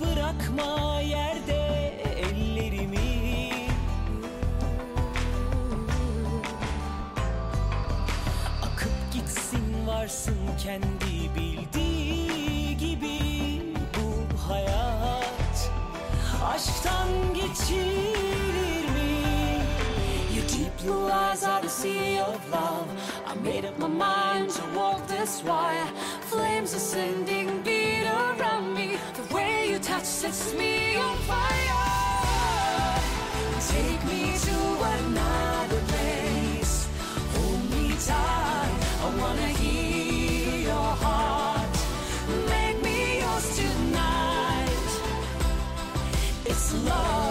bırakma yerde ellerimi. Akıp gitsin varsın kendi bildiği gibi bu hayat. Aşktan geçilir mi? Your deep blue eyes are the sea of love. I made up my mind to walk this wire. Flames ascending beat around me. you touch sets me on fire. Take me to another place. Hold me tight. I wanna hear your heart. Make me yours tonight. It's love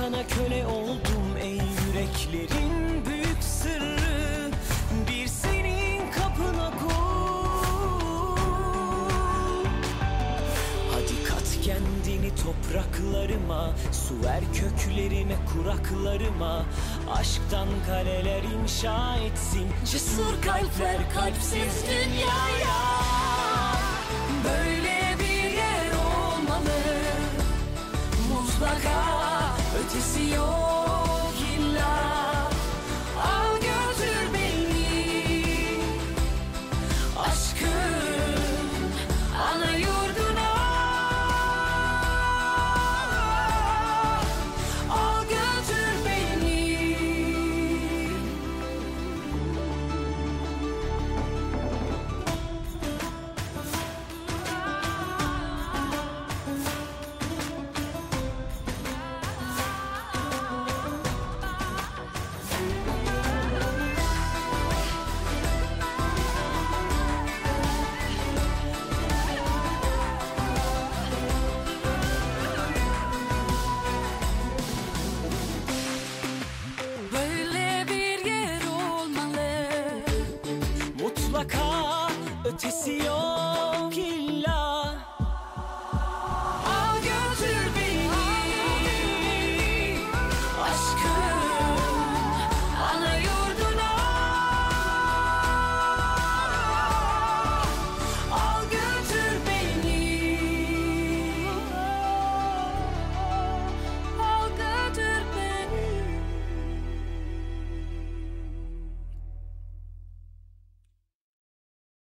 sana köle oldum ey yüreklerin büyük sırrı. Bir senin kapına kul Hadi kat kendini topraklarıma Su ver köklerime kuraklarıma. Aşktan kaleler inşa etsin Cesur kalpler kalpsiz dünyaya. Böyle